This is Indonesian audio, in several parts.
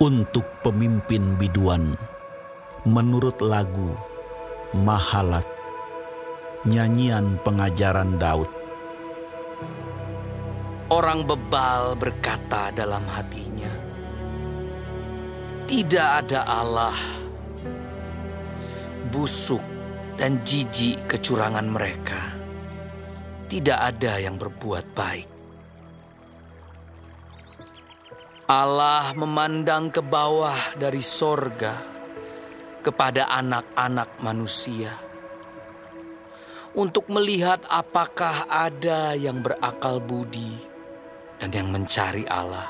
untuk pemimpin biduan menurut lagu Mahalat nyanyian pengajaran Daud. Orang bebal berkata dalam hatinya Tidak ada Allah Busuk dan jijik kecurangan mereka. Tidak ada yang berbuat baik Allah memandang ke bawah dari sorga kepada anak-anak manusia untuk melihat apakah ada yang berakal budi dan yang mencari Allah.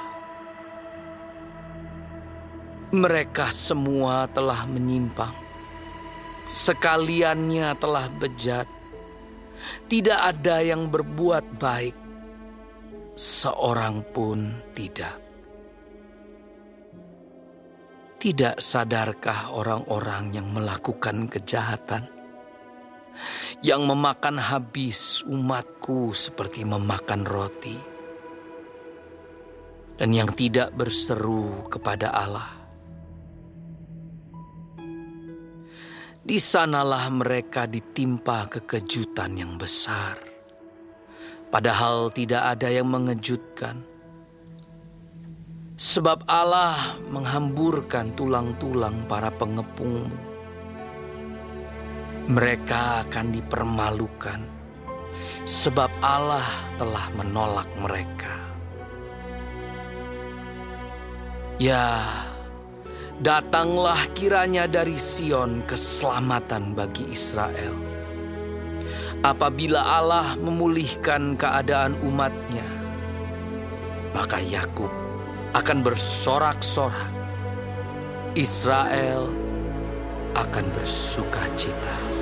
Mereka semua telah menyimpang, sekaliannya telah bejat. Tidak ada yang berbuat baik, seorang pun tidak. Tidak sadarkah orang-orang yang melakukan kejahatan, yang memakan habis umatku seperti memakan roti, dan yang tidak berseru kepada Allah? Di sanalah mereka ditimpa kekejutan yang besar, padahal tidak ada yang mengejutkan Sebab Allah menghamburkan tulang-tulang para pengepungmu. Mereka akan dipermalukan, sebab Allah telah menolak mereka. Ya, datanglah kiranya dari Sion keselamatan bagi Israel. Apabila Allah memulihkan keadaan umatnya, maka Yakub akan bersorak-sorak. Israel akan bersuka cita.